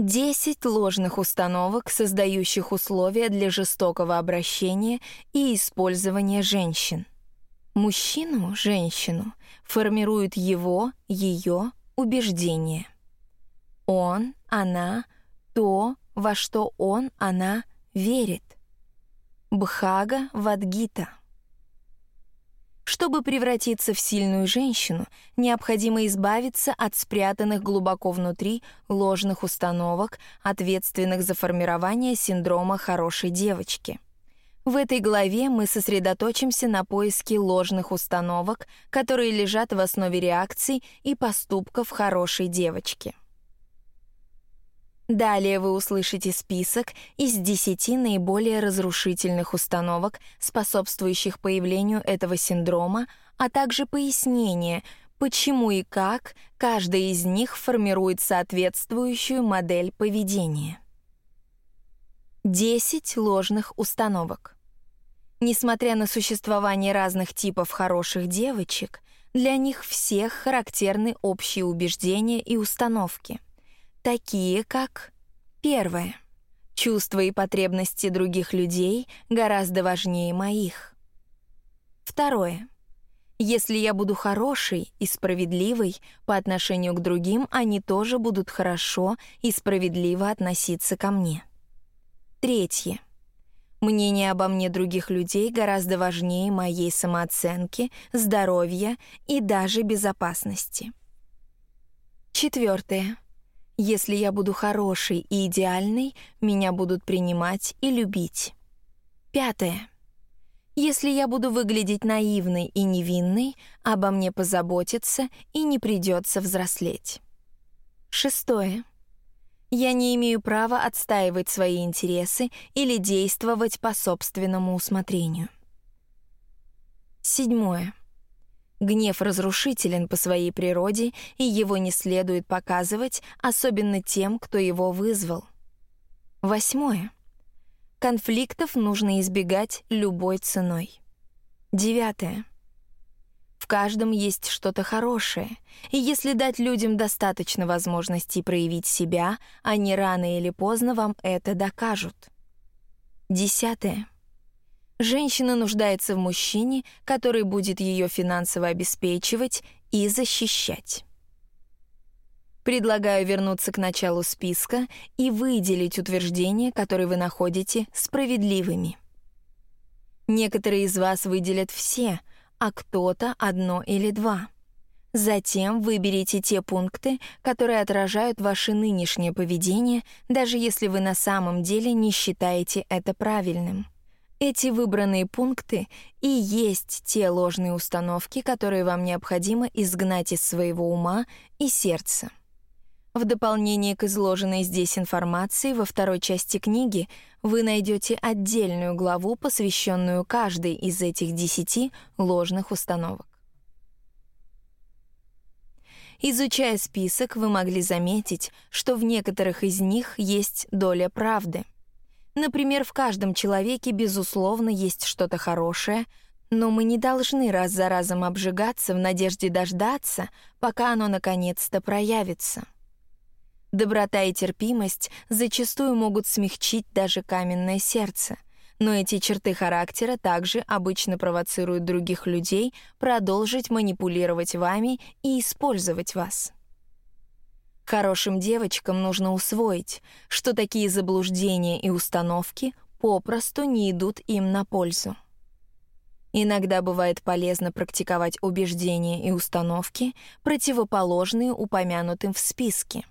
10 ложных установок, создающих условия для жестокого обращения и использования женщин. Мужчину, женщину, формируют его, ее убеждения. Он, она, то, во что он, она верит. Бхага Вадгита. Чтобы превратиться в сильную женщину, необходимо избавиться от спрятанных глубоко внутри ложных установок, ответственных за формирование синдрома хорошей девочки. В этой главе мы сосредоточимся на поиске ложных установок, которые лежат в основе реакций и поступков хорошей девочки. Далее вы услышите список из 10 наиболее разрушительных установок, способствующих появлению этого синдрома, а также пояснение, почему и как каждая из них формирует соответствующую модель поведения. 10 ложных установок. Несмотря на существование разных типов хороших девочек, для них всех характерны общие убеждения и установки — такие как первое. Чувства и потребности других людей гораздо важнее моих. Второе. Если я буду хорошей и справедливой по отношению к другим, они тоже будут хорошо и справедливо относиться ко мне. Третье. Мнение обо мне других людей гораздо важнее моей самооценки, здоровья и даже безопасности. Четвертое. Если я буду хорошей и идеальной, меня будут принимать и любить. Пятое. Если я буду выглядеть наивной и невинной, обо мне позаботятся и не придется взрослеть. Шестое. Я не имею права отстаивать свои интересы или действовать по собственному усмотрению. Седьмое. Гнев разрушителен по своей природе, и его не следует показывать, особенно тем, кто его вызвал. Восьмое. Конфликтов нужно избегать любой ценой. Девятое. В каждом есть что-то хорошее, и если дать людям достаточно возможностей проявить себя, они рано или поздно вам это докажут. Десятое. Женщина нуждается в мужчине, который будет ее финансово обеспечивать и защищать. Предлагаю вернуться к началу списка и выделить утверждения, которые вы находите справедливыми. Некоторые из вас выделят все, а кто-то одно или два. Затем выберите те пункты, которые отражают ваше нынешнее поведение, даже если вы на самом деле не считаете это правильным. Эти выбранные пункты и есть те ложные установки, которые вам необходимо изгнать из своего ума и сердца. В дополнение к изложенной здесь информации во второй части книги вы найдете отдельную главу, посвященную каждой из этих десяти ложных установок. Изучая список, вы могли заметить, что в некоторых из них есть доля правды — Например, в каждом человеке, безусловно, есть что-то хорошее, но мы не должны раз за разом обжигаться в надежде дождаться, пока оно наконец-то проявится. Доброта и терпимость зачастую могут смягчить даже каменное сердце, но эти черты характера также обычно провоцируют других людей продолжить манипулировать вами и использовать вас. Хорошим девочкам нужно усвоить, что такие заблуждения и установки попросту не идут им на пользу. Иногда бывает полезно практиковать убеждения и установки, противоположные упомянутым в списке.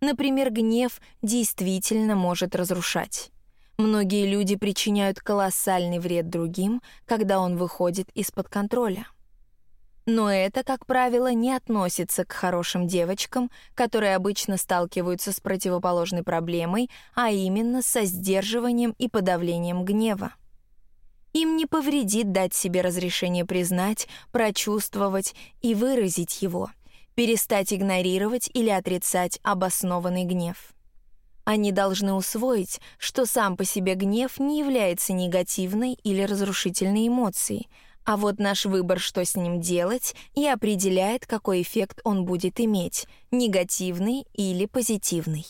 Например, гнев действительно может разрушать. Многие люди причиняют колоссальный вред другим, когда он выходит из-под контроля. Но это, как правило, не относится к хорошим девочкам, которые обычно сталкиваются с противоположной проблемой, а именно со сдерживанием и подавлением гнева. Им не повредит дать себе разрешение признать, прочувствовать и выразить его, перестать игнорировать или отрицать обоснованный гнев. Они должны усвоить, что сам по себе гнев не является негативной или разрушительной эмоцией — а вот наш выбор, что с ним делать, и определяет, какой эффект он будет иметь — негативный или позитивный.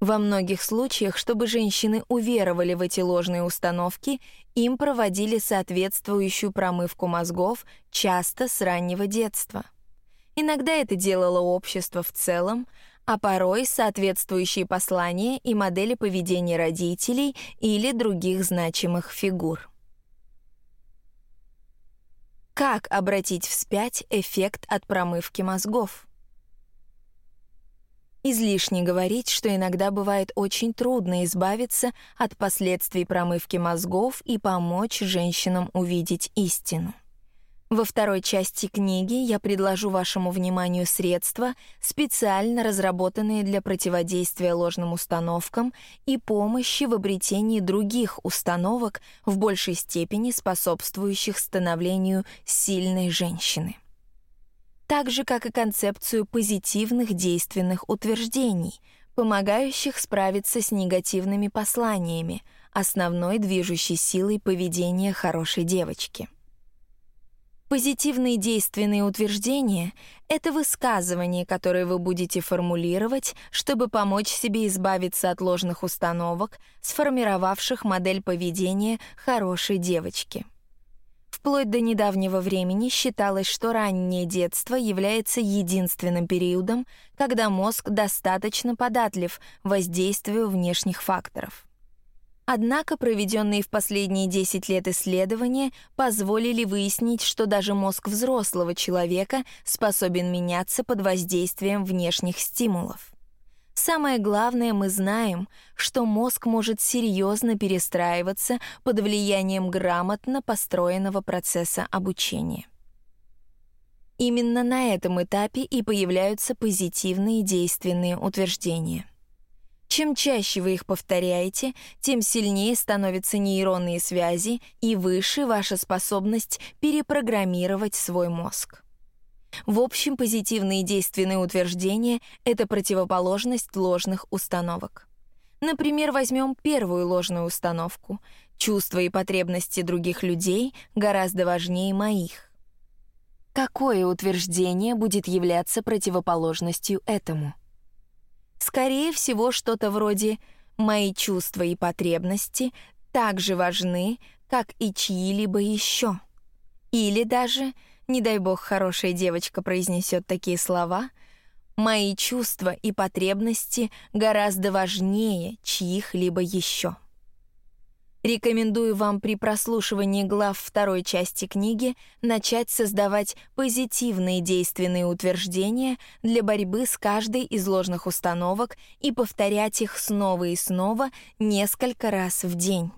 Во многих случаях, чтобы женщины уверовали в эти ложные установки, им проводили соответствующую промывку мозгов, часто с раннего детства. Иногда это делало общество в целом, а порой соответствующие послания и модели поведения родителей или других значимых фигур. Как обратить вспять эффект от промывки мозгов? Излишне говорить, что иногда бывает очень трудно избавиться от последствий промывки мозгов и помочь женщинам увидеть истину. Во второй части книги я предложу вашему вниманию средства, специально разработанные для противодействия ложным установкам и помощи в обретении других установок в большей степени способствующих становлению сильной женщины так же, как и концепцию позитивных действенных утверждений, помогающих справиться с негативными посланиями, основной движущей силой поведения хорошей девочки. Позитивные действенные утверждения — это высказывания, которые вы будете формулировать, чтобы помочь себе избавиться от ложных установок, сформировавших модель поведения хорошей девочки. Вплоть до недавнего времени считалось, что раннее детство является единственным периодом, когда мозг достаточно податлив воздействию внешних факторов. Однако проведенные в последние 10 лет исследования позволили выяснить, что даже мозг взрослого человека способен меняться под воздействием внешних стимулов. Самое главное, мы знаем, что мозг может серьезно перестраиваться под влиянием грамотно построенного процесса обучения. Именно на этом этапе и появляются позитивные действенные утверждения. Чем чаще вы их повторяете, тем сильнее становятся нейронные связи и выше ваша способность перепрограммировать свой мозг. В общем, позитивные действенные утверждения — это противоположность ложных установок. Например, возьмем первую ложную установку. Чувства и потребности других людей гораздо важнее моих. Какое утверждение будет являться противоположностью этому? Скорее всего, что-то вроде «мои чувства и потребности так же важны, как и чьи-либо еще». Или даже не дай бог хорошая девочка произнесет такие слова, мои чувства и потребности гораздо важнее чьих-либо еще. Рекомендую вам при прослушивании глав второй части книги начать создавать позитивные действенные утверждения для борьбы с каждой из ложных установок и повторять их снова и снова несколько раз в день.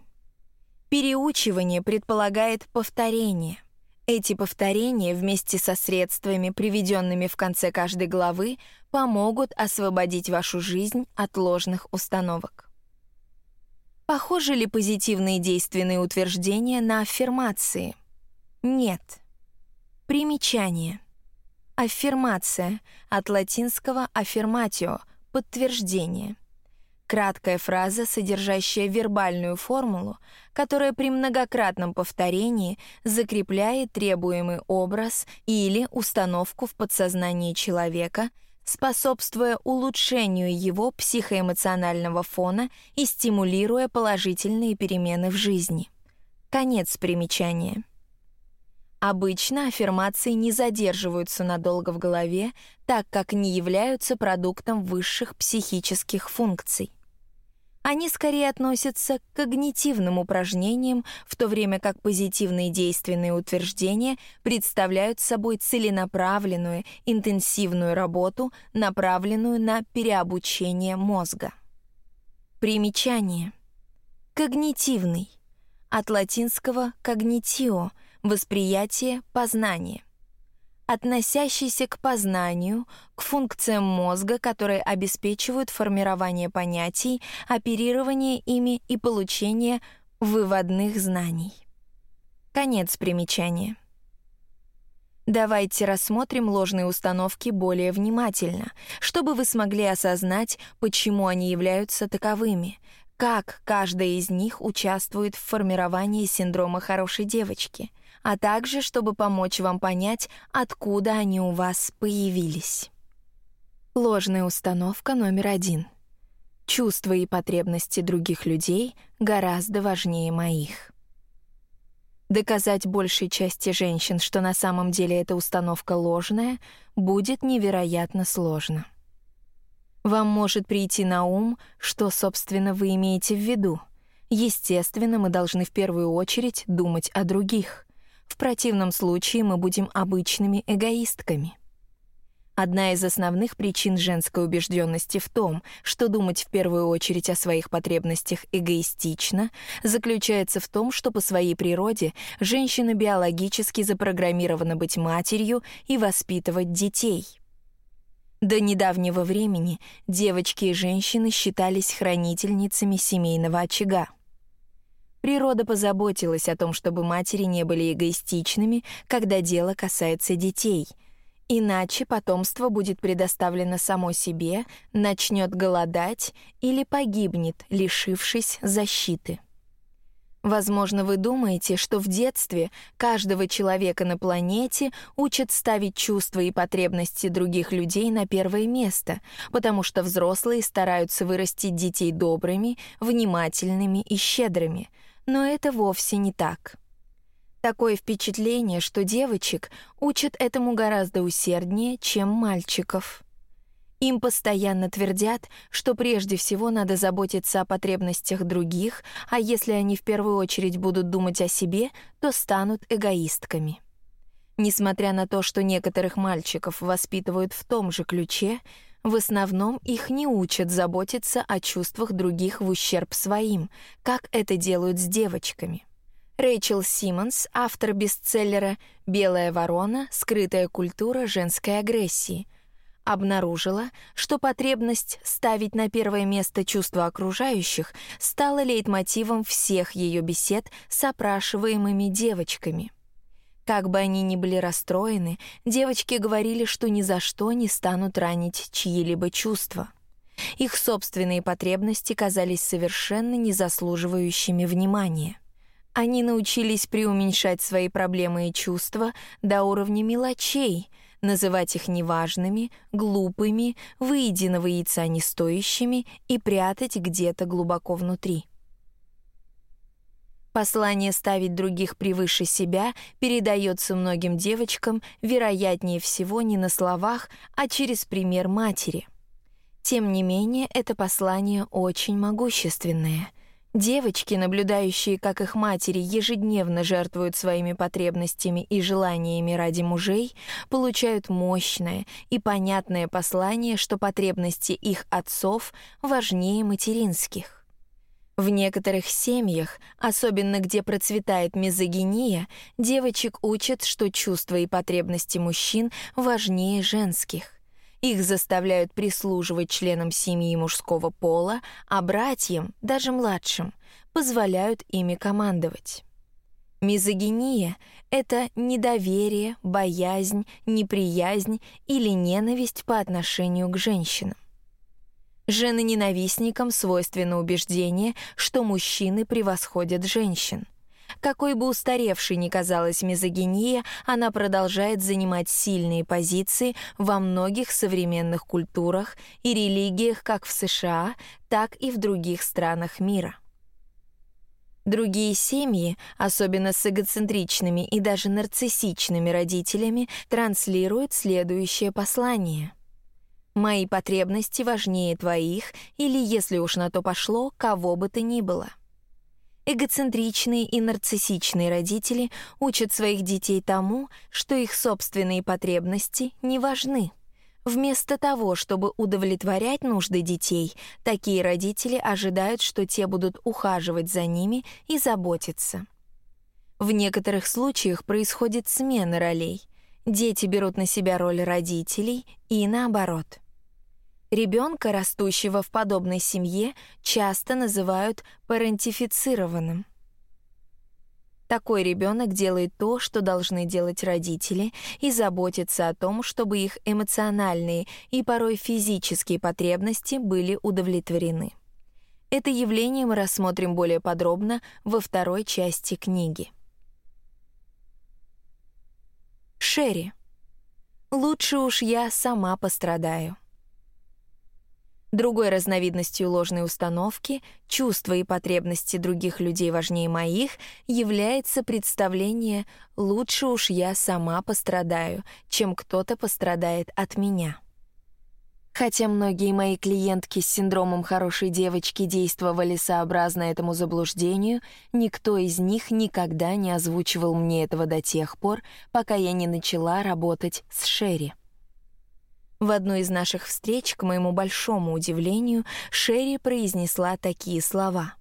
Переучивание предполагает повторение — эти повторения вместе со средствами, приведенными в конце каждой главы, помогут освободить вашу жизнь от ложных установок. Похожи ли позитивные действенные утверждения на аффирмации? Нет. Примечание. Аффирмация от латинского affirmatio — подтверждение. Краткая фраза, содержащая вербальную формулу, которая при многократном повторении закрепляет требуемый образ или установку в подсознании человека, способствуя улучшению его психоэмоционального фона и стимулируя положительные перемены в жизни. Конец примечания. Обычно аффирмации не задерживаются надолго в голове, так как не являются продуктом высших психических функций. Они скорее относятся к когнитивным упражнениям, в то время как позитивные действенные утверждения представляют собой целенаправленную, интенсивную работу, направленную на переобучение мозга. Примечание. Когнитивный. От латинского «cognitio» — восприятие, познание относящийся к познанию, к функциям мозга, которые обеспечивают формирование понятий, оперирование ими и получение выводных знаний. Конец примечания. Давайте рассмотрим ложные установки более внимательно, чтобы вы смогли осознать, почему они являются таковыми, как каждая из них участвует в формировании синдрома хорошей девочки — а также чтобы помочь вам понять, откуда они у вас появились. Ложная установка номер один. чувства и потребности других людей гораздо важнее моих. Доказать большей части женщин, что на самом деле эта установка ложная, будет невероятно сложно. Вам может прийти на ум, что, собственно, вы имеете в виду. Естественно, мы должны в первую очередь думать о других. В противном случае мы будем обычными эгоистками. Одна из основных причин женской убежденности в том, что думать в первую очередь о своих потребностях эгоистично, заключается в том, что по своей природе женщина биологически запрограммирована быть матерью и воспитывать детей. До недавнего времени девочки и женщины считались хранительницами семейного очага. Природа позаботилась о том, чтобы матери не были эгоистичными, когда дело касается детей — Иначе потомство будет предоставлено само себе, начнет голодать или погибнет, лишившись защиты. Возможно, вы думаете, что в детстве каждого человека на планете учат ставить чувства и потребности других людей на первое место, потому что взрослые стараются вырастить детей добрыми, внимательными и щедрыми. Но это вовсе не так. Такое впечатление, что девочек учат этому гораздо усерднее, чем мальчиков. Им постоянно твердят, что прежде всего надо заботиться о потребностях других, а если они в первую очередь будут думать о себе, то станут эгоистками. Несмотря на то, что некоторых мальчиков воспитывают в том же ключе, в основном их не учат заботиться о чувствах других в ущерб своим, как это делают с девочками. Рэйчел Симмонс, автор бестселлера «Белая ворона. Скрытая культура женской агрессии», обнаружила, что потребность ставить на первое место чувства окружающих стала лейтмотивом всех ее бесед с опрашиваемыми девочками. Как бы они ни были расстроены, девочки говорили, что ни за что не станут ранить чьи-либо чувства. Их собственные потребности казались совершенно не заслуживающими внимания. Они научились преуменьшать свои проблемы и чувства до уровня мелочей, называть их неважными, глупыми, выеденного яйца нестоящими и прятать где-то глубоко внутри. Послание ставить других превыше себя передается многим девочкам, вероятнее всего, не на словах, а через пример матери. Тем не менее, это послание очень могущественное — Девочки, наблюдающие, как их матери ежедневно жертвуют своими потребностями и желаниями ради мужей, получают мощное и понятное послание, что потребности их отцов важнее материнских. В некоторых семьях, особенно где процветает мизогиния, девочек учат, что чувства и потребности мужчин важнее женских. Их заставляют прислуживать членам семьи мужского пола, а братьям, даже младшим, позволяют ими командовать. Мизогиния — это недоверие, боязнь, неприязнь или ненависть по отношению к женщинам. Жены-ненавистникам свойственно убеждение, что мужчины превосходят женщин — какой бы устаревшей ни казалась мизогиния, она продолжает занимать сильные позиции во многих современных культурах и религиях как в США, так и в других странах мира. Другие семьи, особенно с эгоцентричными и даже нарциссичными родителями, транслируют следующее послание. «Мои потребности важнее твоих» или, если уж на то пошло, кого бы то ни было. Эгоцентричные и нарциссичные родители учат своих детей тому, что их собственные потребности не важны. Вместо того, чтобы удовлетворять нужды детей, такие родители ожидают, что те будут ухаживать за ними и заботиться. В некоторых случаях происходит смена ролей. Дети берут на себя роль родителей и наоборот — Ребенка, растущего в подобной семье, часто называют парентифицированным. Такой ребенок делает то, что должны делать родители, и заботится о том, чтобы их эмоциональные и порой физические потребности были удовлетворены. Это явление мы рассмотрим более подробно во второй части книги. Шерри. Лучше уж я сама пострадаю. Другой разновидностью ложной установки «чувства и потребности других людей важнее моих» является представление «лучше уж я сама пострадаю, чем кто-то пострадает от меня». Хотя многие мои клиентки с синдромом хорошей девочки действовали сообразно этому заблуждению, никто из них никогда не озвучивал мне этого до тех пор, пока я не начала работать с Шерри. В одной из наших встреч, к моему большому удивлению, Шерри произнесла такие слова.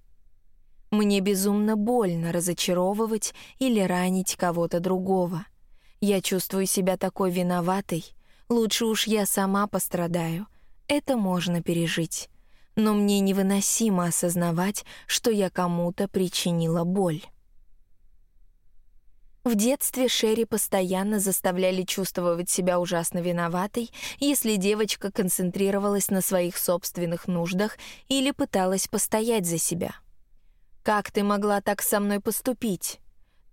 «Мне безумно больно разочаровывать или ранить кого-то другого. Я чувствую себя такой виноватой. Лучше уж я сама пострадаю. Это можно пережить. Но мне невыносимо осознавать, что я кому-то причинила боль». В детстве Шерри постоянно заставляли чувствовать себя ужасно виноватой, если девочка концентрировалась на своих собственных нуждах или пыталась постоять за себя. «Как ты могла так со мной поступить?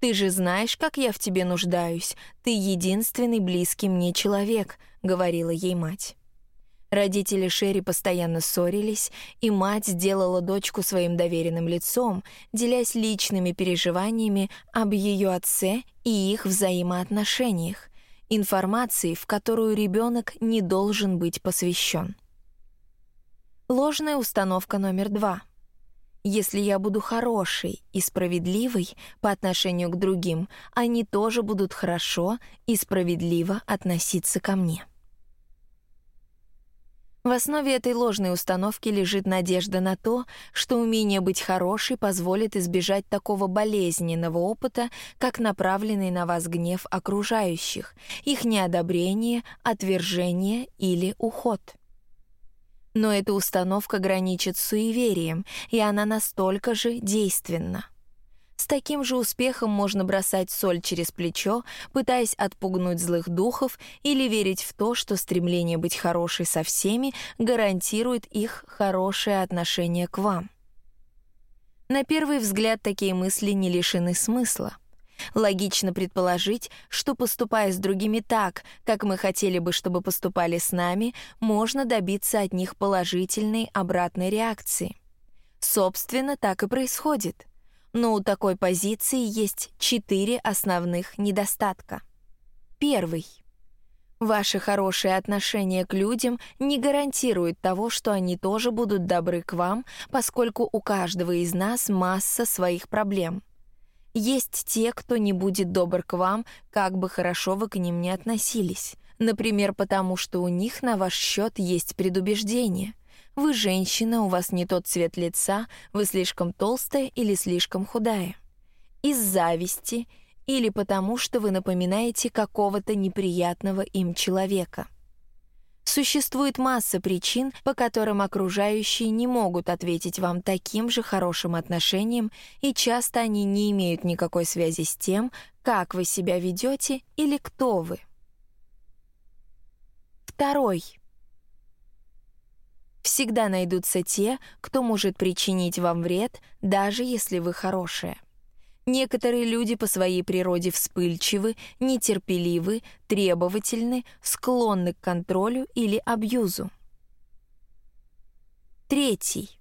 Ты же знаешь, как я в тебе нуждаюсь. Ты единственный близкий мне человек», — говорила ей мать. Родители Шерри постоянно ссорились, и мать сделала дочку своим доверенным лицом, делясь личными переживаниями об ее отце и их взаимоотношениях, информацией, в которую ребенок не должен быть посвящен. Ложная установка номер два. Если я буду хорошей и справедливой по отношению к другим, они тоже будут хорошо и справедливо относиться ко мне. В основе этой ложной установки лежит надежда на то, что умение быть хорошей позволит избежать такого болезненного опыта, как направленный на вас гнев окружающих, их неодобрение, отвержение или уход. Но эта установка граничит с суеверием, и она настолько же действенна. С таким же успехом можно бросать соль через плечо, пытаясь отпугнуть злых духов или верить в то, что стремление быть хорошей со всеми гарантирует их хорошее отношение к вам. На первый взгляд такие мысли не лишены смысла. Логично предположить, что поступая с другими так, как мы хотели бы, чтобы поступали с нами, можно добиться от них положительной обратной реакции. Собственно, так и происходит — но у такой позиции есть четыре основных недостатка. Первый. Ваше хорошее отношение к людям не гарантирует того, что они тоже будут добры к вам, поскольку у каждого из нас масса своих проблем. Есть те, кто не будет добр к вам, как бы хорошо вы к ним не относились. Например, потому что у них на ваш счет есть предубеждение — вы женщина, у вас не тот цвет лица, вы слишком толстая или слишком худая. Из зависти или потому, что вы напоминаете какого-то неприятного им человека. Существует масса причин, по которым окружающие не могут ответить вам таким же хорошим отношением, и часто они не имеют никакой связи с тем, как вы себя ведете или кто вы. Второй — Всегда найдутся те, кто может причинить вам вред, даже если вы хорошая. Некоторые люди по своей природе вспыльчивы, нетерпеливы, требовательны, склонны к контролю или абьюзу. Третий.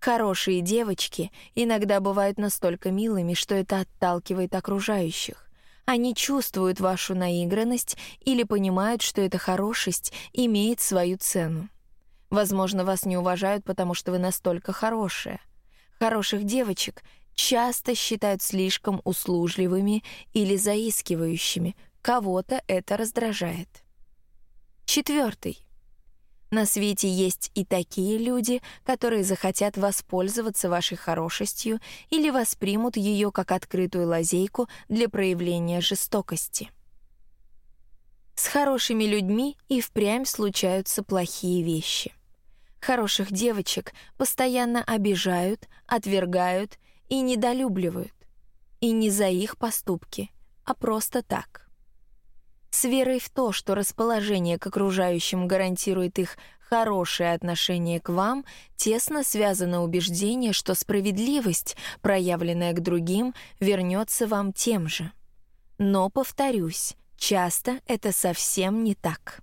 Хорошие девочки иногда бывают настолько милыми, что это отталкивает окружающих. Они чувствуют вашу наигранность или понимают, что эта хорошесть имеет свою цену. Возможно, вас не уважают, потому что вы настолько хорошая. Хороших девочек часто считают слишком услужливыми или заискивающими. Кого-то это раздражает. Четвертый. На свете есть и такие люди, которые захотят воспользоваться вашей хорошестью или воспримут ее как открытую лазейку для проявления жестокости. С хорошими людьми и впрямь случаются плохие вещи — Хороших девочек постоянно обижают, отвергают и недолюбливают. И не за их поступки, а просто так. С верой в то, что расположение к окружающим гарантирует их хорошее отношение к вам, тесно связано убеждение, что справедливость, проявленная к другим, вернется вам тем же. Но, повторюсь, часто это совсем не так.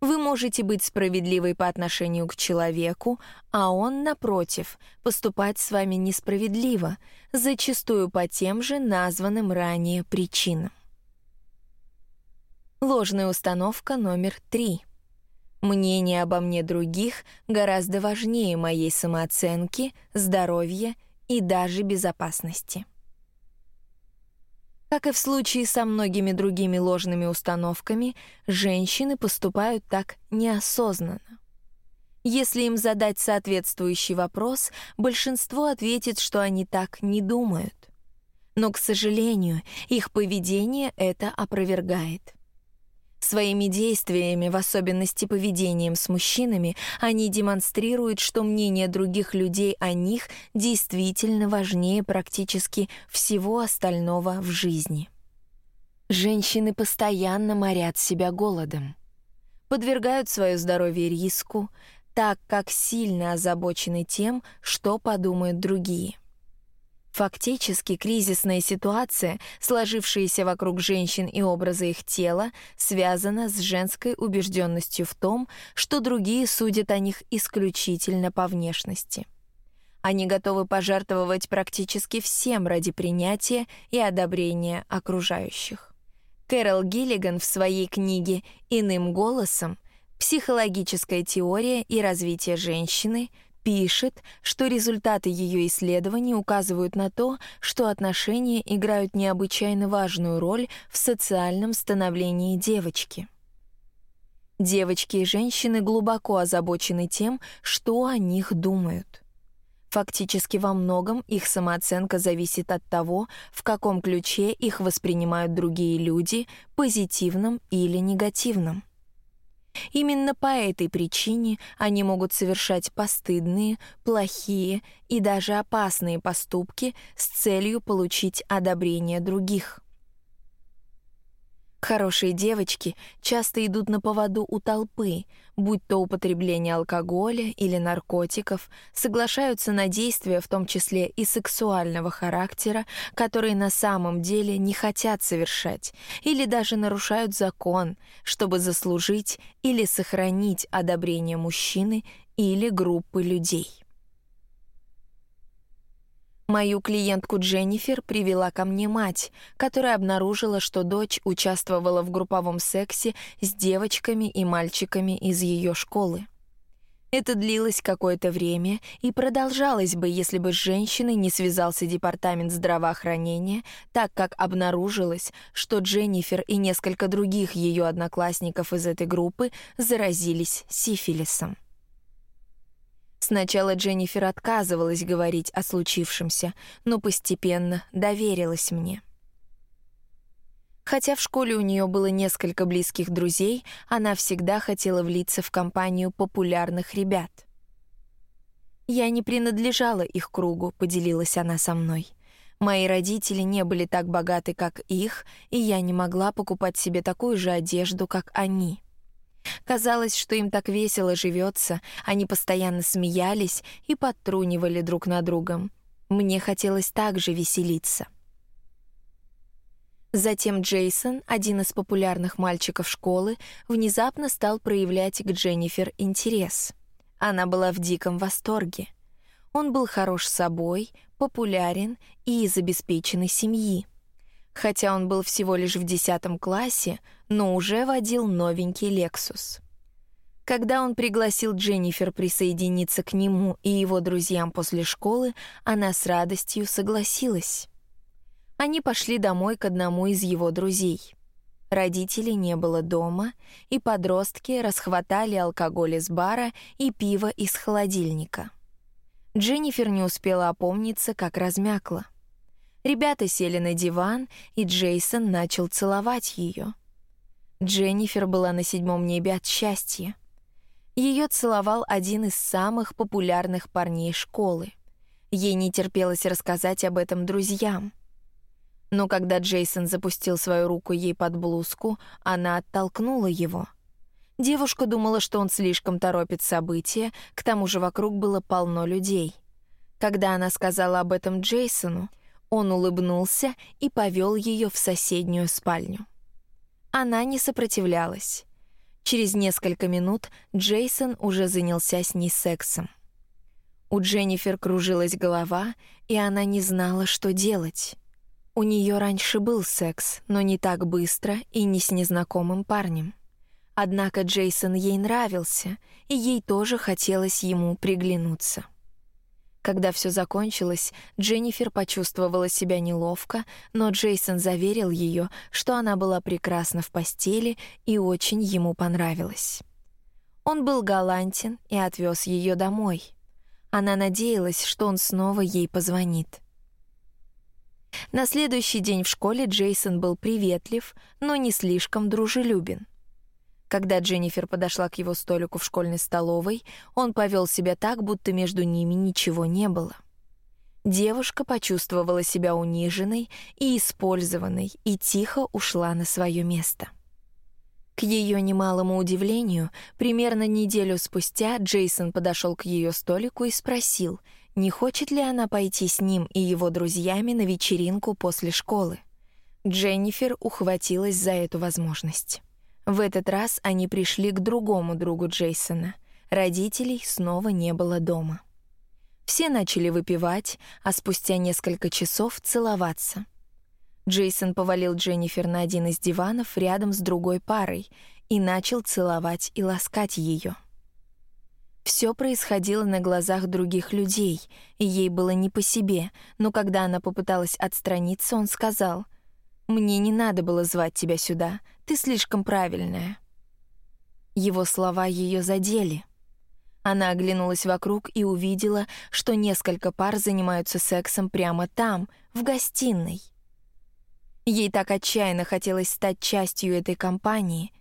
Вы можете быть справедливой по отношению к человеку, а он, напротив, поступать с вами несправедливо, зачастую по тем же названным ранее причинам. Ложная установка номер три. Мнение обо мне других гораздо важнее моей самооценки, здоровья и даже безопасности. Как и в случае со многими другими ложными установками, женщины поступают так неосознанно. Если им задать соответствующий вопрос, большинство ответит, что они так не думают. Но, к сожалению, их поведение это опровергает. Своими действиями, в особенности поведением с мужчинами, они демонстрируют, что мнение других людей о них действительно важнее практически всего остального в жизни. Женщины постоянно морят себя голодом, подвергают свое здоровье риску, так как сильно озабочены тем, что подумают другие — Фактически кризисная ситуация, сложившаяся вокруг женщин и образа их тела, связана с женской убежденностью в том, что другие судят о них исключительно по внешности. Они готовы пожертвовать практически всем ради принятия и одобрения окружающих. Кэрол Гиллиган в своей книге «Иным голосом. Психологическая теория и развитие женщины» пишет, что результаты ее исследований указывают на то, что отношения играют необычайно важную роль в социальном становлении девочки. Девочки и женщины глубоко озабочены тем, что о них думают. Фактически во многом их самооценка зависит от того, в каком ключе их воспринимают другие люди, позитивном или негативном. Именно по этой причине они могут совершать постыдные, плохие и даже опасные поступки с целью получить одобрение других. Хорошие девочки часто идут на поводу у толпы, будь то употребление алкоголя или наркотиков, соглашаются на действия, в том числе и сексуального характера, которые на самом деле не хотят совершать, или даже нарушают закон, чтобы заслужить или сохранить одобрение мужчины или группы людей. Мою клиентку Дженнифер привела ко мне мать, которая обнаружила, что дочь участвовала в групповом сексе с девочками и мальчиками из ее школы. Это длилось какое-то время и продолжалось бы, если бы с женщиной не связался департамент здравоохранения, так как обнаружилось, что Дженнифер и несколько других ее одноклассников из этой группы заразились сифилисом. Сначала Дженнифер отказывалась говорить о случившемся, но постепенно доверилась мне. Хотя в школе у нее было несколько близких друзей, она всегда хотела влиться в компанию популярных ребят. «Я не принадлежала их кругу», — поделилась она со мной. «Мои родители не были так богаты, как их, и я не могла покупать себе такую же одежду, как они». Казалось, что им так весело живется, они постоянно смеялись и подтрунивали друг над другом. Мне хотелось также веселиться. Затем Джейсон, один из популярных мальчиков школы, внезапно стал проявлять к Дженнифер интерес. Она была в диком восторге. Он был хорош собой, популярен и из обеспеченной семьи. Хотя он был всего лишь в десятом классе, но уже водил новенький Lexus. Когда он пригласил Дженнифер присоединиться к нему и его друзьям после школы, она с радостью согласилась. Они пошли домой к одному из его друзей. Родителей не было дома, и подростки расхватали алкоголь из бара и пиво из холодильника. Дженнифер не успела опомниться, как размякла. Ребята сели на диван, и Джейсон начал целовать ее. Дженнифер была на седьмом небе от счастья. Ее целовал один из самых популярных парней школы. Ей не терпелось рассказать об этом друзьям. Но когда Джейсон запустил свою руку ей под блузку, она оттолкнула его. Девушка думала, что он слишком торопит события, к тому же вокруг было полно людей. Когда она сказала об этом Джейсону, он улыбнулся и повел ее в соседнюю спальню. Она не сопротивлялась. Через несколько минут Джейсон уже занялся с ней сексом. У Дженнифер кружилась голова, и она не знала, что делать. У нее раньше был секс, но не так быстро и не с незнакомым парнем. Однако Джейсон ей нравился, и ей тоже хотелось ему приглянуться. Когда все закончилось, Дженнифер почувствовала себя неловко, но Джейсон заверил ее, что она была прекрасна в постели и очень ему понравилась. Он был галантен и отвез ее домой — она надеялась, что он снова ей позвонит. На следующий день в школе Джейсон был приветлив, но не слишком дружелюбен. Когда Дженнифер подошла к его столику в школьной столовой, он повел себя так, будто между ними ничего не было. Девушка почувствовала себя униженной и использованной и тихо ушла на свое место. К ее немалому удивлению, примерно неделю спустя Джейсон подошел к ее столику и спросил, не хочет ли она пойти с ним и его друзьями на вечеринку после школы. Дженнифер ухватилась за эту возможность. В этот раз они пришли к другому другу Джейсона. Родителей снова не было дома. Все начали выпивать, а спустя несколько часов целоваться — Джейсон повалил Дженнифер на один из диванов рядом с другой парой и начал целовать и ласкать ее. Все происходило на глазах других людей, и ей было не по себе, но когда она попыталась отстраниться, он сказал, «Мне не надо было звать тебя сюда, ты слишком правильная». Его слова ее задели. Она оглянулась вокруг и увидела, что несколько пар занимаются сексом прямо там, в гостиной. Ей так отчаянно хотелось стать частью этой компании.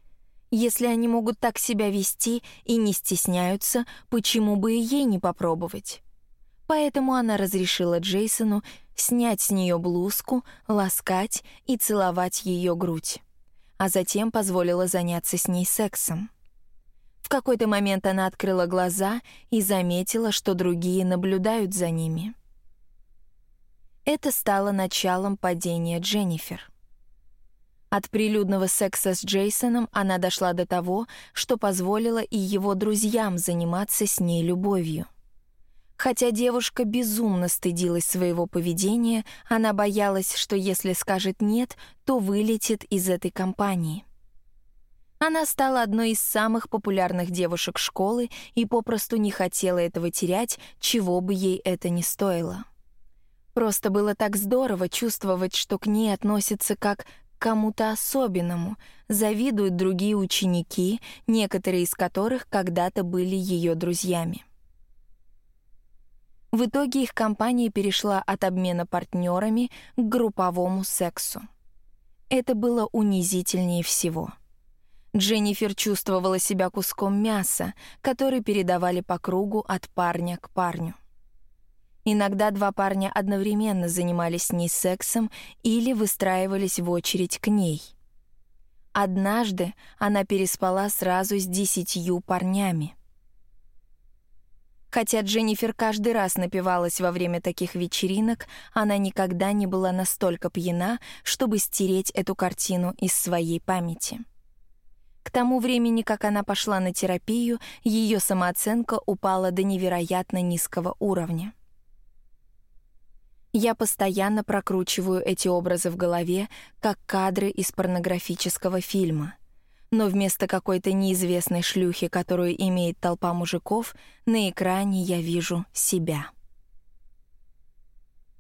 Если они могут так себя вести и не стесняются, почему бы и ей не попробовать? Поэтому она разрешила Джейсону снять с нее блузку, ласкать и целовать ее грудь, а затем позволила заняться с ней сексом. В какой-то момент она открыла глаза и заметила, что другие наблюдают за ними. Это стало началом падения Дженнифер. От прилюдного секса с Джейсоном она дошла до того, что позволила и его друзьям заниматься с ней любовью. Хотя девушка безумно стыдилась своего поведения, она боялась, что если скажет «нет», то вылетит из этой компании. Она стала одной из самых популярных девушек школы и попросту не хотела этого терять, чего бы ей это ни стоило. Просто было так здорово чувствовать, что к ней относятся как к кому-то особенному, завидуют другие ученики, некоторые из которых когда-то были ее друзьями. В итоге их компания перешла от обмена партнерами к групповому сексу. Это было унизительнее всего. Дженнифер чувствовала себя куском мяса, который передавали по кругу от парня к парню. Иногда два парня одновременно занимались с ней сексом или выстраивались в очередь к ней. Однажды она переспала сразу с десятью парнями. Хотя Дженнифер каждый раз напивалась во время таких вечеринок, она никогда не была настолько пьяна, чтобы стереть эту картину из своей памяти. К тому времени, как она пошла на терапию, ее самооценка упала до невероятно низкого уровня. Я постоянно прокручиваю эти образы в голове, как кадры из порнографического фильма. Но вместо какой-то неизвестной шлюхи, которую имеет толпа мужиков, на экране я вижу себя.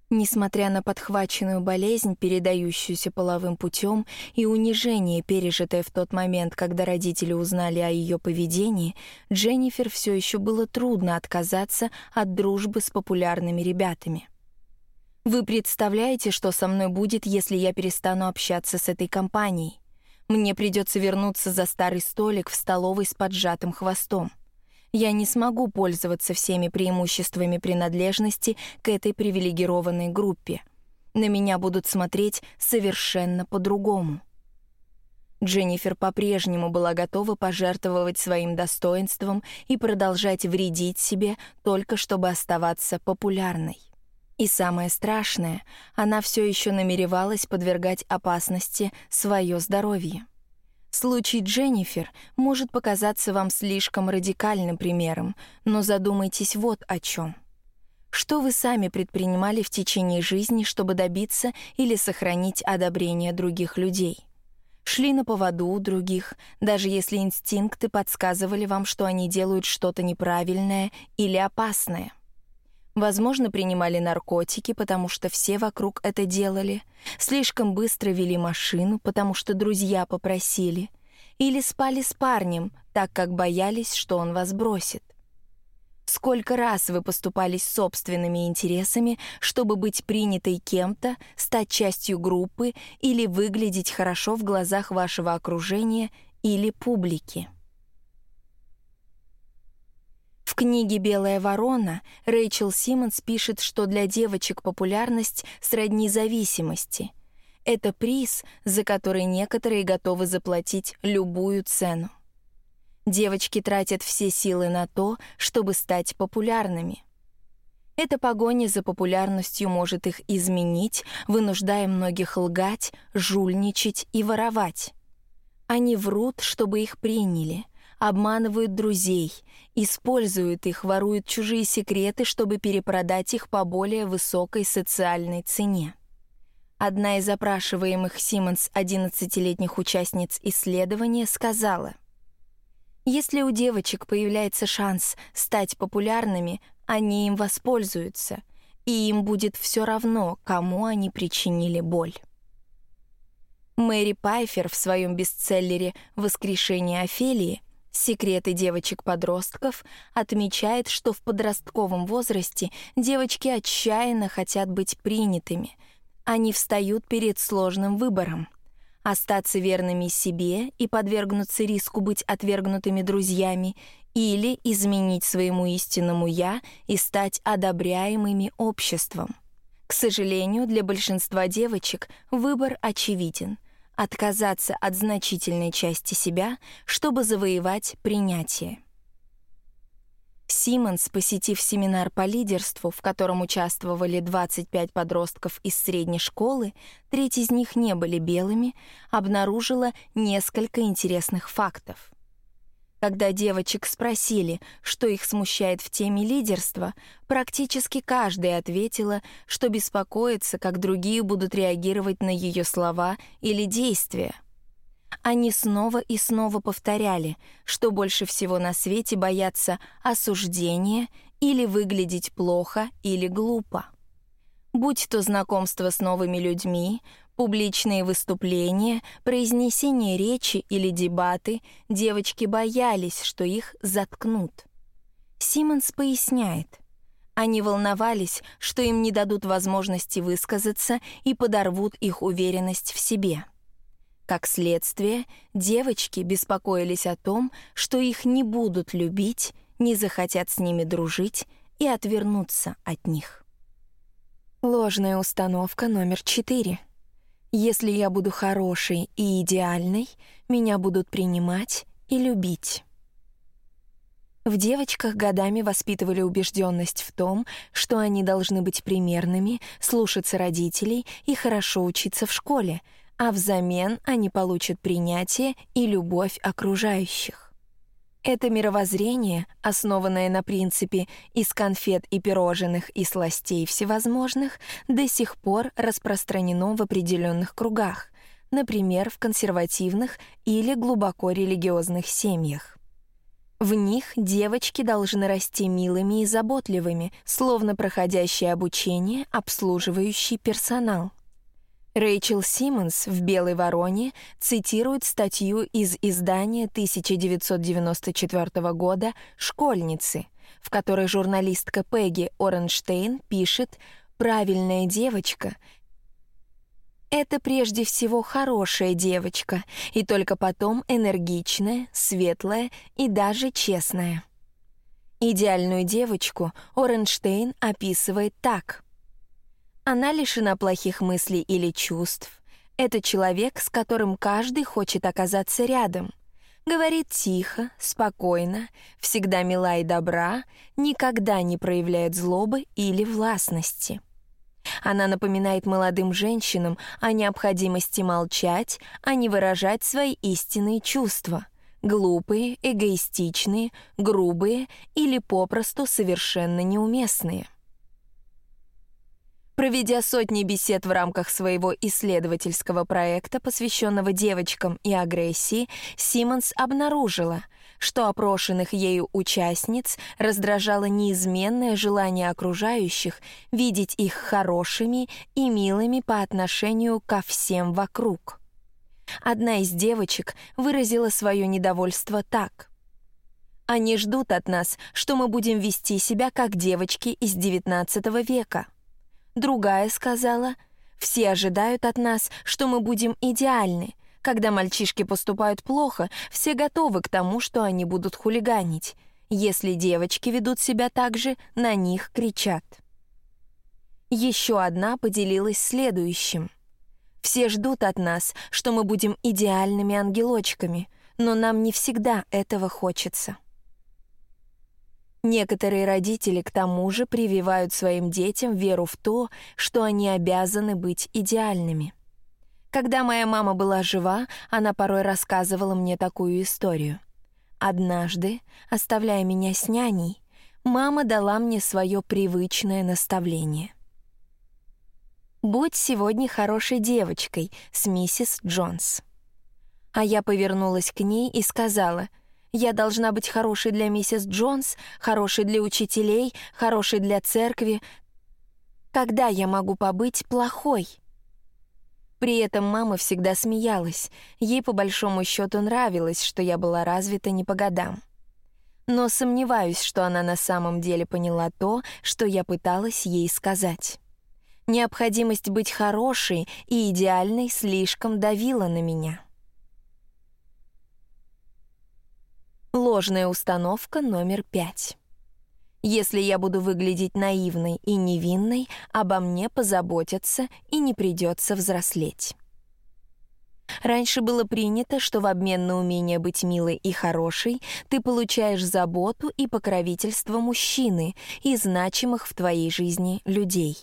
Несмотря на подхваченную болезнь, передающуюся половым путем, и унижение, пережитое в тот момент, когда родители узнали о ее поведении, Дженнифер все еще было трудно отказаться от дружбы с популярными ребятами. Вы представляете, что со мной будет, если я перестану общаться с этой компанией? Мне придется вернуться за старый столик в столовой с поджатым хвостом. Я не смогу пользоваться всеми преимуществами принадлежности к этой привилегированной группе. На меня будут смотреть совершенно по-другому. Дженнифер по-прежнему была готова пожертвовать своим достоинством и продолжать вредить себе, только чтобы оставаться популярной. И самое страшное, она все еще намеревалась подвергать опасности свое здоровье. Случай Дженнифер может показаться вам слишком радикальным примером, но задумайтесь вот о чем. Что вы сами предпринимали в течение жизни, чтобы добиться или сохранить одобрение других людей? Шли на поводу у других, даже если инстинкты подсказывали вам, что они делают что-то неправильное или опасное. Возможно, принимали наркотики, потому что все вокруг это делали, слишком быстро вели машину, потому что друзья попросили, или спали с парнем, так как боялись, что он вас бросит. Сколько раз вы поступались собственными интересами, чтобы быть принятой кем-то, стать частью группы или выглядеть хорошо в глазах вашего окружения или публики? В книге «Белая ворона» Рэйчел Симмонс пишет, что для девочек популярность сродни зависимости. Это приз, за который некоторые готовы заплатить любую цену. Девочки тратят все силы на то, чтобы стать популярными. Эта погоня за популярностью может их изменить, вынуждая многих лгать, жульничать и воровать. Они врут, чтобы их приняли — обманывают друзей, используют их, воруют чужие секреты, чтобы перепродать их по более высокой социальной цене. Одна из опрашиваемых Симмонс 11-летних участниц исследования сказала, «Если у девочек появляется шанс стать популярными, они им воспользуются, и им будет все равно, кому они причинили боль». Мэри Пайфер в своем бестселлере «Воскрешение Офелии» Секреты девочек-подростков отмечает, что в подростковом возрасте девочки отчаянно хотят быть принятыми. Они встают перед сложным выбором — остаться верными себе и подвергнуться риску быть отвергнутыми друзьями или изменить своему истинному «я» и стать одобряемыми обществом. К сожалению, для большинства девочек выбор очевиден — отказаться от значительной части себя, чтобы завоевать принятие. Симмонс, посетив семинар по лидерству, в котором участвовали 25 подростков из средней школы, треть из них не были белыми, обнаружила несколько интересных фактов. Когда девочек спросили, что их смущает в теме лидерства, практически каждая ответила, что беспокоится, как другие будут реагировать на ее слова или действия. Они снова и снова повторяли, что больше всего на свете боятся осуждения или выглядеть плохо или глупо. Будь то знакомство с новыми людьми, Публичные выступления, произнесение речи или дебаты девочки боялись, что их заткнут. Симмонс поясняет. Они волновались, что им не дадут возможности высказаться и подорвут их уверенность в себе. Как следствие, девочки беспокоились о том, что их не будут любить, не захотят с ними дружить и отвернуться от них. Ложная установка номер четыре — если я буду хорошей и идеальной, меня будут принимать и любить. В девочках годами воспитывали убежденность в том, что они должны быть примерными, слушаться родителей и хорошо учиться в школе, а взамен они получат принятие и любовь окружающих. Это мировоззрение, основанное на принципе «из конфет и пирожных и сластей всевозможных», до сих пор распространено в определенных кругах, например, в консервативных или глубоко религиозных семьях. В них девочки должны расти милыми и заботливыми, словно проходящие обучение обслуживающий персонал. Рэйчел Симмонс в «Белой вороне» цитирует статью из издания 1994 года «Школьницы», в которой журналистка Пегги Оренштейн пишет «Правильная девочка — это прежде всего хорошая девочка, и только потом энергичная, светлая и даже честная». Идеальную девочку Оренштейн описывает так — она лишена плохих мыслей или чувств. Это человек, с которым каждый хочет оказаться рядом. Говорит тихо, спокойно, всегда мила и добра, никогда не проявляет злобы или властности. Она напоминает молодым женщинам о необходимости молчать, а не выражать свои истинные чувства. Глупые, эгоистичные, грубые или попросту совершенно неуместные. Проведя сотни бесед в рамках своего исследовательского проекта, посвященного девочкам и агрессии, Симмонс обнаружила — что опрошенных ею участниц раздражало неизменное желание окружающих видеть их хорошими и милыми по отношению ко всем вокруг. Одна из девочек выразила свое недовольство так. «Они ждут от нас, что мы будем вести себя как девочки из XIX века». Другая сказала, «Все ожидают от нас, что мы будем идеальны, когда мальчишки поступают плохо, все готовы к тому, что они будут хулиганить. Если девочки ведут себя так же, на них кричат. Еще одна поделилась следующим. Все ждут от нас, что мы будем идеальными ангелочками, но нам не всегда этого хочется. Некоторые родители к тому же прививают своим детям веру в то, что они обязаны быть идеальными. Когда моя мама была жива, она порой рассказывала мне такую историю. Однажды, оставляя меня с няней, мама дала мне свое привычное наставление. «Будь сегодня хорошей девочкой с миссис Джонс». А я повернулась к ней и сказала, «Я должна быть хорошей для миссис Джонс, хорошей для учителей, хорошей для церкви. Когда я могу побыть плохой?» При этом мама всегда смеялась. Ей по большому счету нравилось, что я была развита не по годам. Но сомневаюсь, что она на самом деле поняла то, что я пыталась ей сказать. Необходимость быть хорошей и идеальной слишком давила на меня. Ложная установка номер пять. Если я буду выглядеть наивной и невинной, обо мне позаботятся и не придется взрослеть. Раньше было принято, что в обмен на умение быть милой и хорошей ты получаешь заботу и покровительство мужчины и значимых в твоей жизни людей.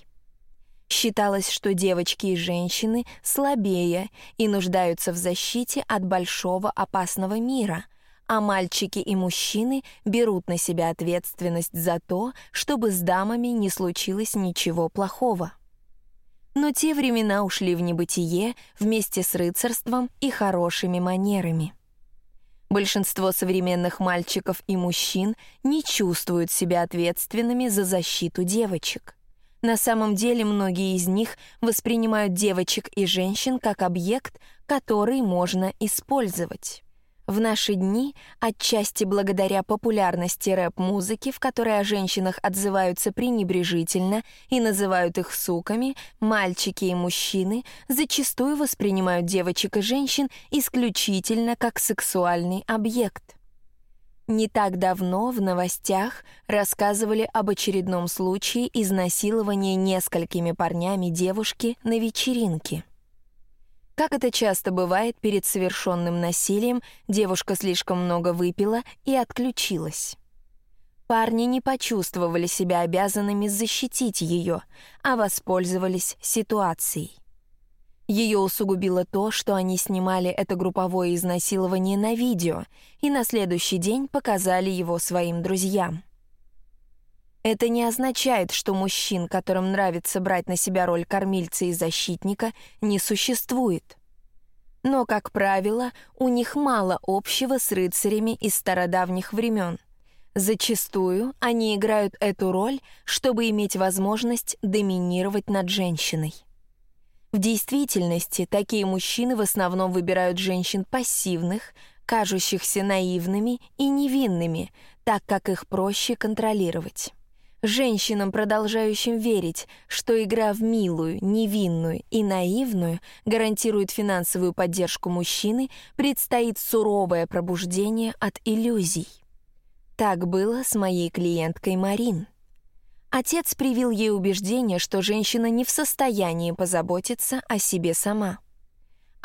Считалось, что девочки и женщины слабее и нуждаются в защите от большого опасного мира, а мальчики и мужчины берут на себя ответственность за то, чтобы с дамами не случилось ничего плохого. Но те времена ушли в небытие вместе с рыцарством и хорошими манерами. Большинство современных мальчиков и мужчин не чувствуют себя ответственными за защиту девочек. На самом деле многие из них воспринимают девочек и женщин как объект, который можно использовать. В наши дни, отчасти благодаря популярности рэп-музыки, в которой о женщинах отзываются пренебрежительно и называют их суками, мальчики и мужчины зачастую воспринимают девочек и женщин исключительно как сексуальный объект. Не так давно в новостях рассказывали об очередном случае изнасилования несколькими парнями девушки на вечеринке. Как это часто бывает перед совершенным насилием, девушка слишком много выпила и отключилась. Парни не почувствовали себя обязанными защитить ее, а воспользовались ситуацией. Ее усугубило то, что они снимали это групповое изнасилование на видео и на следующий день показали его своим друзьям. Это не означает, что мужчин, которым нравится брать на себя роль кормильца и защитника, не существует. Но, как правило, у них мало общего с рыцарями из стародавних времен. Зачастую они играют эту роль, чтобы иметь возможность доминировать над женщиной. В действительности такие мужчины в основном выбирают женщин пассивных, кажущихся наивными и невинными, так как их проще контролировать. Женщинам, продолжающим верить, что игра в милую, невинную и наивную гарантирует финансовую поддержку мужчины, предстоит суровое пробуждение от иллюзий. Так было с моей клиенткой Марин. Отец привил ей убеждение, что женщина не в состоянии позаботиться о себе сама.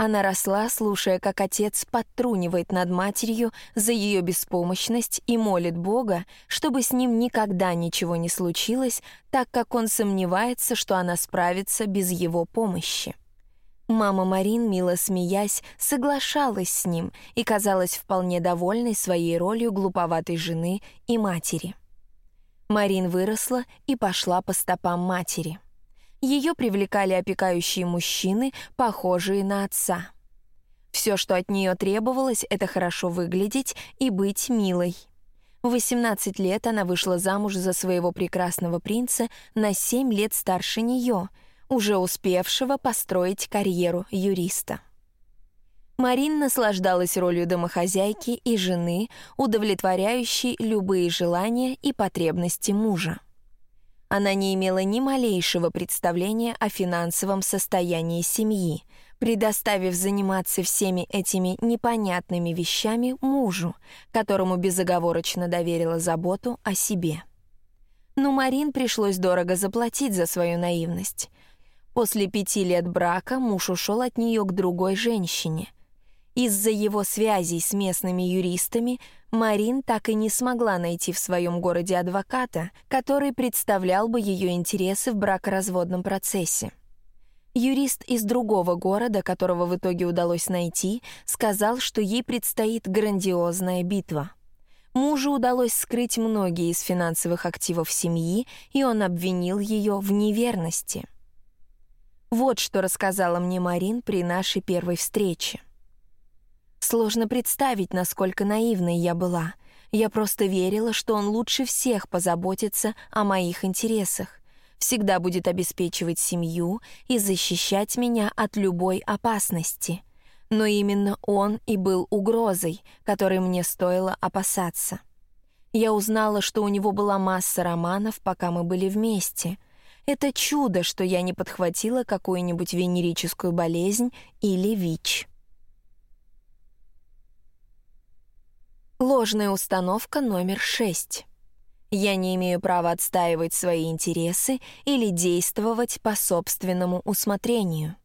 Она росла, слушая, как отец подтрунивает над матерью за ее беспомощность и молит Бога, чтобы с ним никогда ничего не случилось, так как он сомневается, что она справится без его помощи. Мама Марин, мило смеясь, соглашалась с ним и казалась вполне довольной своей ролью глуповатой жены и матери. Марин выросла и пошла по стопам матери — ее привлекали опекающие мужчины, похожие на отца. Все, что от нее требовалось, это хорошо выглядеть и быть милой. В 18 лет она вышла замуж за своего прекрасного принца на 7 лет старше нее, уже успевшего построить карьеру юриста. Марин наслаждалась ролью домохозяйки и жены, удовлетворяющей любые желания и потребности мужа. Она не имела ни малейшего представления о финансовом состоянии семьи, предоставив заниматься всеми этими непонятными вещами мужу, которому безоговорочно доверила заботу о себе. Но Марин пришлось дорого заплатить за свою наивность. После пяти лет брака муж ушел от нее к другой женщине. Из-за его связей с местными юристами Марин так и не смогла найти в своем городе адвоката, который представлял бы ее интересы в бракоразводном процессе. Юрист из другого города, которого в итоге удалось найти, сказал, что ей предстоит грандиозная битва. Мужу удалось скрыть многие из финансовых активов семьи, и он обвинил ее в неверности. Вот что рассказала мне Марин при нашей первой встрече. Сложно представить, насколько наивной я была. Я просто верила, что он лучше всех позаботится о моих интересах, всегда будет обеспечивать семью и защищать меня от любой опасности. Но именно он и был угрозой, которой мне стоило опасаться. Я узнала, что у него была масса романов, пока мы были вместе. Это чудо, что я не подхватила какую-нибудь венерическую болезнь или ВИЧ. Ложная установка номер шесть. Я не имею права отстаивать свои интересы или действовать по собственному усмотрению.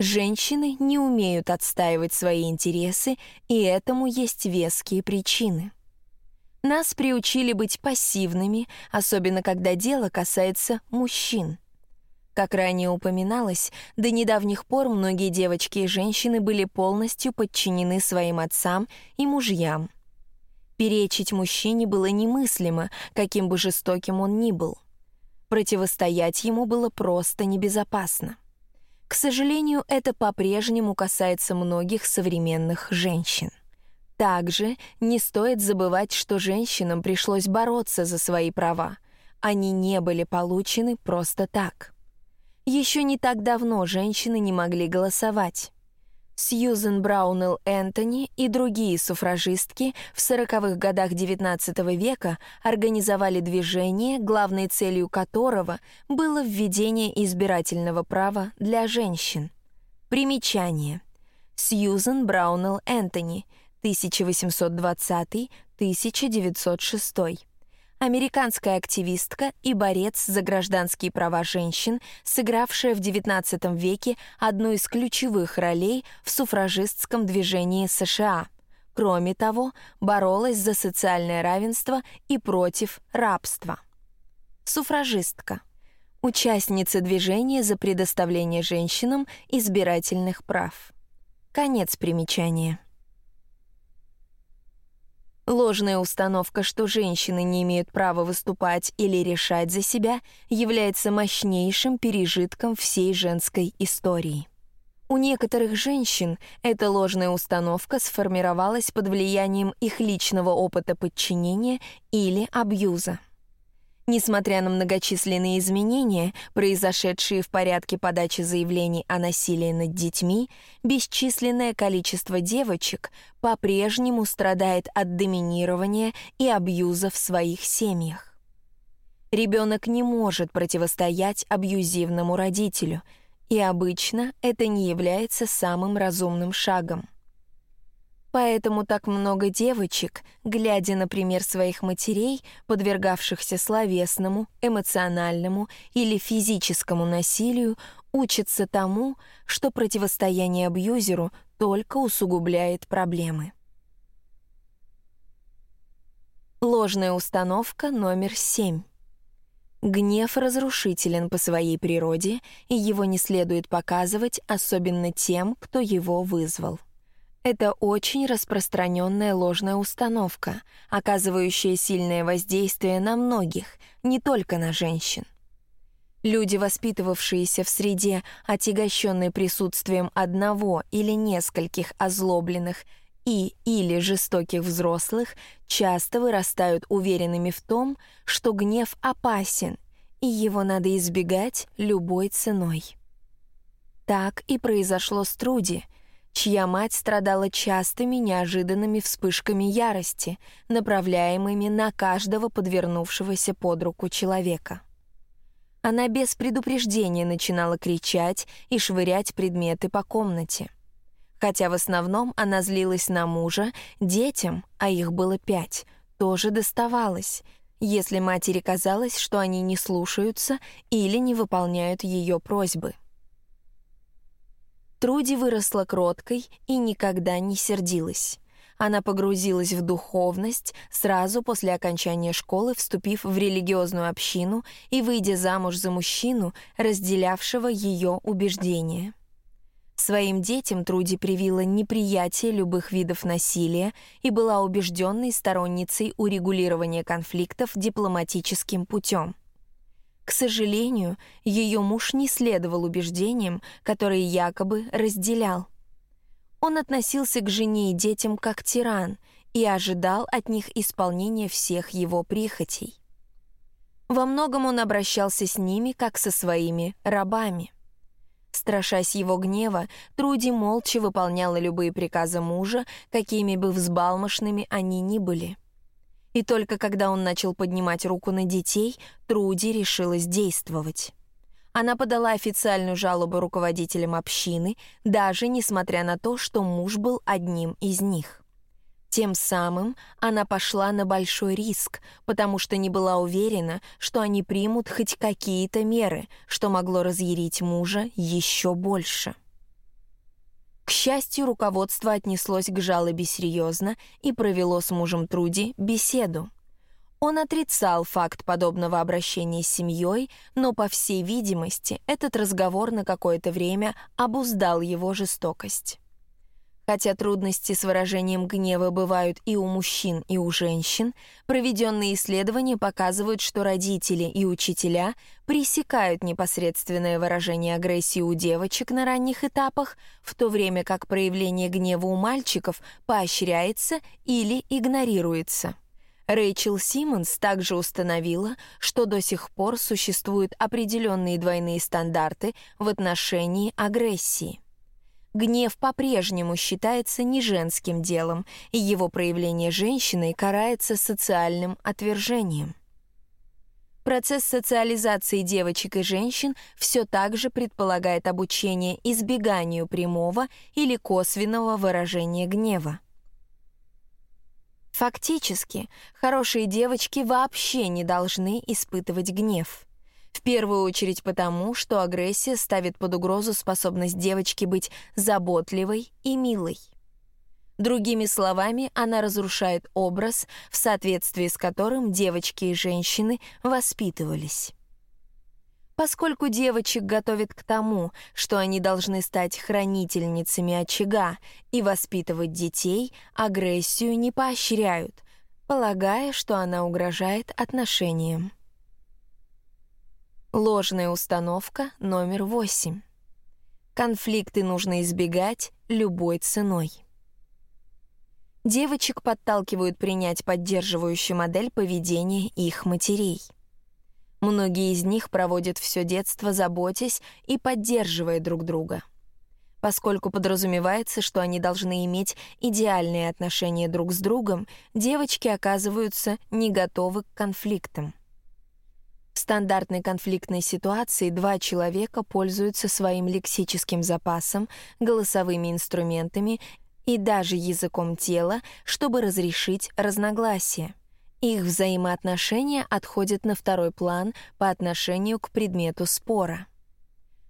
Женщины не умеют отстаивать свои интересы, и этому есть веские причины. Нас приучили быть пассивными, особенно когда дело касается мужчин. Как ранее упоминалось, до недавних пор многие девочки и женщины были полностью подчинены своим отцам и мужьям. Перечить мужчине было немыслимо, каким бы жестоким он ни был. Противостоять ему было просто небезопасно. К сожалению, это по-прежнему касается многих современных женщин. Также не стоит забывать, что женщинам пришлось бороться за свои права. Они не были получены просто так. Еще не так давно женщины не могли голосовать. Сьюзен Браунелл Энтони и другие суфражистки в 40-х годах XIX века организовали движение, главной целью которого было введение избирательного права для женщин. Примечание. Сьюзен Браунелл Энтони, 1820-1906 американская активистка и борец за гражданские права женщин, сыгравшая в XIX веке одну из ключевых ролей в суфражистском движении США. Кроме того, боролась за социальное равенство и против рабства. Суфражистка. Участница движения за предоставление женщинам избирательных прав. Конец примечания. Ложная установка, что женщины не имеют права выступать или решать за себя, является мощнейшим пережитком всей женской истории. У некоторых женщин эта ложная установка сформировалась под влиянием их личного опыта подчинения или абьюза. Несмотря на многочисленные изменения, произошедшие в порядке подачи заявлений о насилии над детьми, бесчисленное количество девочек по-прежнему страдает от доминирования и абьюза в своих семьях. Ребенок не может противостоять абьюзивному родителю, и обычно это не является самым разумным шагом. Поэтому так много девочек, глядя на пример своих матерей, подвергавшихся словесному, эмоциональному или физическому насилию, учится тому, что противостояние абьюзеру только усугубляет проблемы. Ложная установка номер семь. Гнев разрушителен по своей природе, и его не следует показывать, особенно тем, кто его вызвал. Это очень распространенная ложная установка, оказывающая сильное воздействие на многих, не только на женщин. Люди, воспитывавшиеся в среде, отягощенной присутствием одного или нескольких озлобленных и или жестоких взрослых часто вырастают уверенными в том, что гнев опасен, и его надо избегать любой ценой. Так и произошло с Труди, чья мать страдала частыми неожиданными вспышками ярости, направляемыми на каждого подвернувшегося под руку человека. Она без предупреждения начинала кричать и швырять предметы по комнате — Хотя в основном она злилась на мужа, детям, а их было пять, тоже доставалось, если матери казалось, что они не слушаются или не выполняют ее просьбы. Труди выросла кроткой и никогда не сердилась. Она погрузилась в духовность сразу после окончания школы, вступив в религиозную общину и выйдя замуж за мужчину, разделявшего ее убеждения. Своим детям Труди привила неприятие любых видов насилия и была убежденной сторонницей урегулирования конфликтов дипломатическим путем. К сожалению, ее муж не следовал убеждениям, которые якобы разделял. Он относился к жене и детям как тиран и ожидал от них исполнения всех его прихотей. Во многом он обращался с ними как со своими рабами. Страшась его гнева, Труди молча выполняла любые приказы мужа, какими бы взбалмошными они ни были. И только когда он начал поднимать руку на детей, Труди решилась действовать. Она подала официальную жалобу руководителям общины, даже несмотря на то, что муж был одним из них. Тем самым она пошла на большой риск, потому что не была уверена, что они примут хоть какие-то меры, что могло разъярить мужа еще больше. К счастью, руководство отнеслось к жалобе серьезно и провело с мужем Труди беседу. Он отрицал факт подобного обращения с семьей, но, по всей видимости, этот разговор на какое-то время обуздал его жестокость. Хотя трудности с выражением гнева бывают и у мужчин, и у женщин, проведенные исследования показывают, что родители и учителя пресекают непосредственное выражение агрессии у девочек на ранних этапах, в то время как проявление гнева у мальчиков поощряется или игнорируется. Рэйчел Симмонс также установила, что до сих пор существуют определенные двойные стандарты в отношении агрессии. Гнев по-прежнему считается не женским делом, и его проявление женщиной карается социальным отвержением. Процесс социализации девочек и женщин все так же предполагает обучение избеганию прямого или косвенного выражения гнева. Фактически, хорошие девочки вообще не должны испытывать гнев. В первую очередь потому, что агрессия ставит под угрозу способность девочки быть заботливой и милой. Другими словами, она разрушает образ, в соответствии с которым девочки и женщины воспитывались. Поскольку девочек готовят к тому, что они должны стать хранительницами очага и воспитывать детей, агрессию не поощряют, полагая, что она угрожает отношениям. Ложная установка номер восемь. Конфликты нужно избегать любой ценой. Девочек подталкивают принять поддерживающую модель поведения их матерей. Многие из них проводят все детство, заботясь и поддерживая друг друга. Поскольку подразумевается, что они должны иметь идеальные отношения друг с другом, девочки оказываются не готовы к конфликтам. Стандартной конфликтной ситуации два человека пользуются своим лексическим запасом, голосовыми инструментами и даже языком тела, чтобы разрешить разногласия. Их взаимоотношения отходят на второй план по отношению к предмету спора.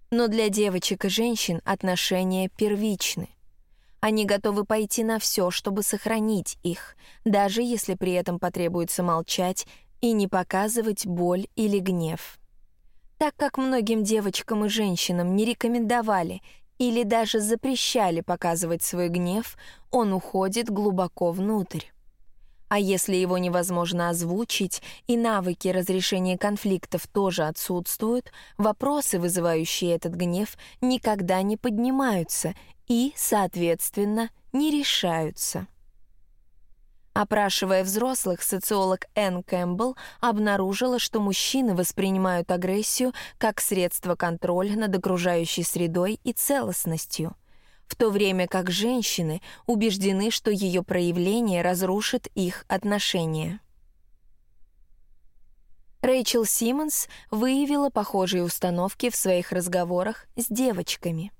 Но для девочек и женщин отношения первичны. Они готовы пойти на все, чтобы сохранить их, даже если при этом потребуется молчать и не показывать боль или гнев. Так как многим девочкам и женщинам не рекомендовали или даже запрещали показывать свой гнев, он уходит глубоко внутрь. А если его невозможно озвучить и навыки разрешения конфликтов тоже отсутствуют, вопросы, вызывающие этот гнев, никогда не поднимаются и, соответственно, не решаются. Опрашивая взрослых, социолог Энн Кэмпбелл обнаружила, что мужчины воспринимают агрессию как средство контроля над окружающей средой и целостностью — в то время как женщины убеждены, что ее проявление разрушит их отношения. Рэйчел Симмонс выявила похожие установки в своих разговорах с девочками.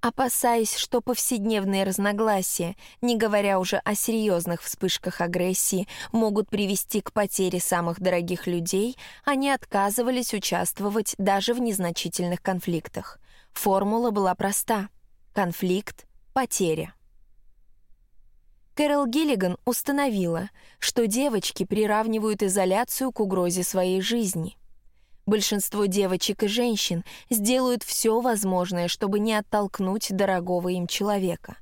Опасаясь, что повседневные разногласия, не говоря уже о серьезных вспышках агрессии, могут привести к потере самых дорогих людей, они отказывались участвовать даже в незначительных конфликтах. Формула была проста — конфликт, потеря. Кэрол Гиллиган установила, что девочки приравнивают изоляцию к угрозе своей жизни. Большинство девочек и женщин сделают все возможное, чтобы не оттолкнуть дорогого им человека,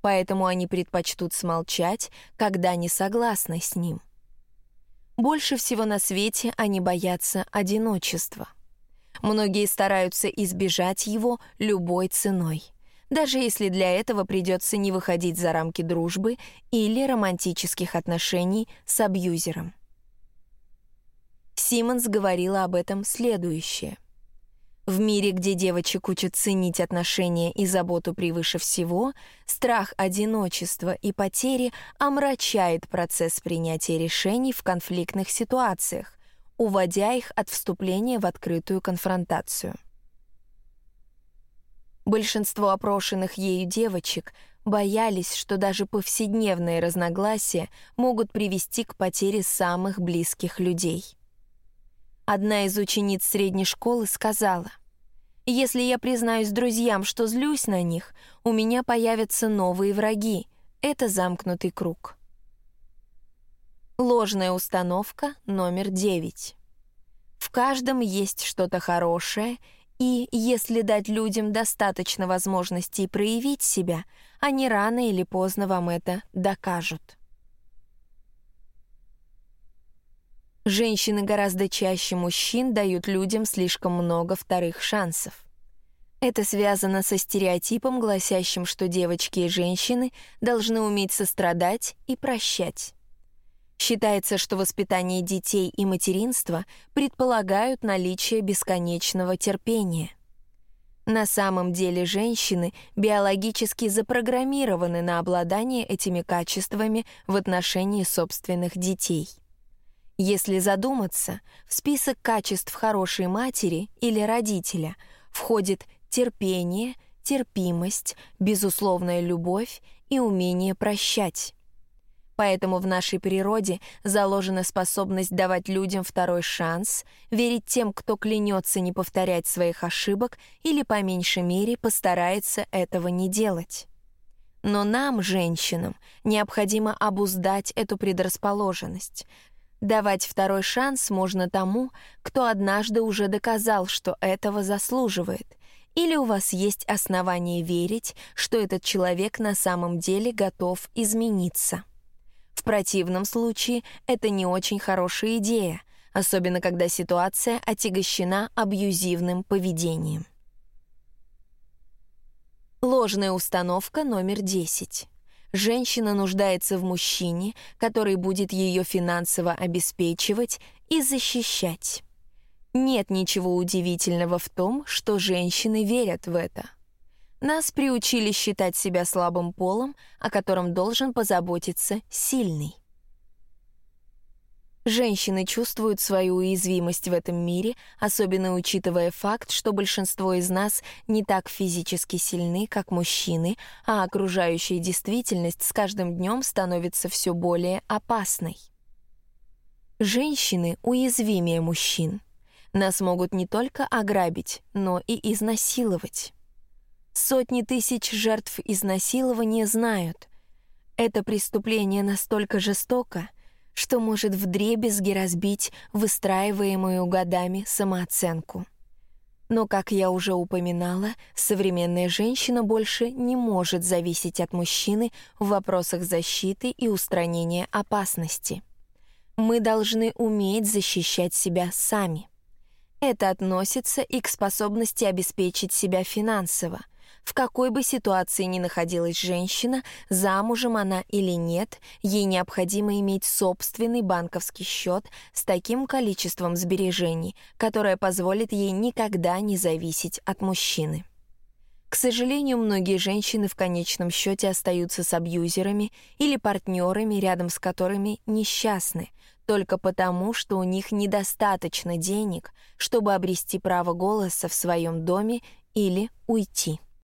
поэтому они предпочтут смолчать, когда не согласны с ним. Больше всего на свете они боятся одиночества. Многие стараются избежать его любой ценой даже если для этого придется не выходить за рамки дружбы или романтических отношений с абьюзером. Симмонс говорила об этом следующее. В мире, где девочек учат ценить отношения и заботу превыше всего, страх одиночества и потери омрачает процесс принятия решений в конфликтных ситуациях, уводя их от вступления в открытую конфронтацию. Большинство опрошенных ею девочек боялись, что даже повседневные разногласия могут привести к потере самых близких людей. Одна из учениц средней школы сказала, «Если я признаюсь друзьям, что злюсь на них, у меня появятся новые враги. Это замкнутый круг». Ложная установка номер девять. В каждом есть что-то хорошее — и если дать людям достаточно возможностей проявить себя, они рано или поздно вам это докажут. Женщины гораздо чаще мужчин дают людям слишком много вторых шансов. Это связано со стереотипом, гласящим, что девочки и женщины должны уметь сострадать и прощать. Считается, что воспитание детей и материнство предполагают наличие бесконечного терпения. На самом деле женщины биологически запрограммированы на обладание этими качествами в отношении собственных детей. Если задуматься, в список качеств хорошей матери или родителя входит терпение, терпимость, безусловная любовь и умение прощать. Поэтому в нашей природе заложена способность давать людям второй шанс, верить тем, кто клянется не повторять своих ошибок или, по меньшей мере, постарается этого не делать. Но нам, женщинам, необходимо обуздать эту предрасположенность. Давать второй шанс можно тому, кто однажды уже доказал, что этого заслуживает, или у вас есть основания верить, что этот человек на самом деле готов измениться. В противном случае это не очень хорошая идея, особенно когда ситуация отягощена абьюзивным поведением. Ложная установка номер 10. Женщина нуждается в мужчине, который будет ее финансово обеспечивать и защищать. Нет ничего удивительного в том, что женщины верят в это — нас приучили считать себя слабым полом, о котором должен позаботиться сильный. Женщины чувствуют свою уязвимость в этом мире, особенно учитывая факт, что большинство из нас не так физически сильны, как мужчины, а окружающая действительность с каждым днем становится все более опасной. Женщины уязвимее мужчин — Нас могут не только ограбить, но и изнасиловать. Сотни тысяч жертв изнасилования знают. Это преступление настолько жестоко, что может вдребезги разбить выстраиваемую годами самооценку. Но, как я уже упоминала, современная женщина больше не может зависеть от мужчины в вопросах защиты и устранения опасности. Мы должны уметь защищать себя сами. Это относится и к способности обеспечить себя финансово, в какой бы ситуации ни находилась женщина, замужем она или нет, ей необходимо иметь собственный банковский счет с таким количеством сбережений, которое позволит ей никогда не зависеть от мужчины. К сожалению, многие женщины в конечном счете остаются с абьюзерами или партнерами, рядом с которыми несчастны, только потому, что у них недостаточно денег, чтобы обрести право голоса в своем доме или уйти.